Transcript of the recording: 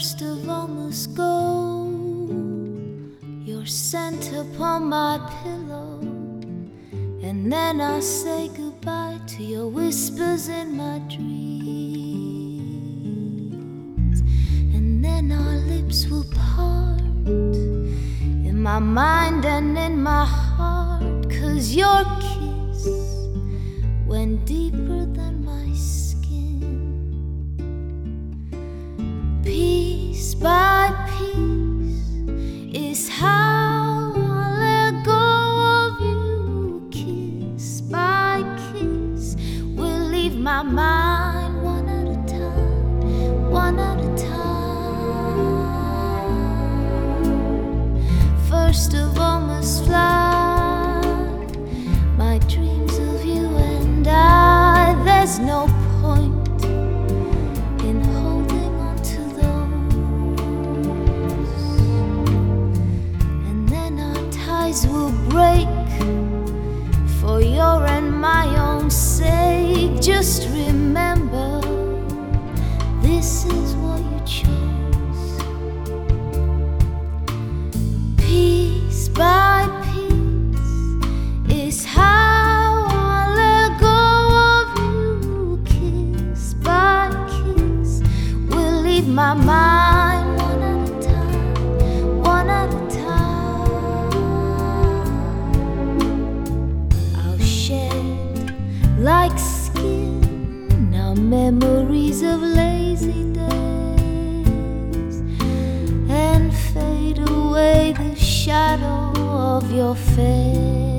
first of all must go. Your scent upon my pillow, and then I say goodbye to your whispers in my dreams. And then our lips will part in my mind and in my heart, cause your kiss went deeper than my mind one at a time, one at a time. First of all, must fly my dreams of you and I. There's no point in holding on to those. And then our ties will break Just remember, this is what you chose. Piece by piece is how I let go of you. Kiss by kiss, we'll leave my mind one at a time, one at a time. I'll shed like memories of lazy days and fade away the shadow of your face.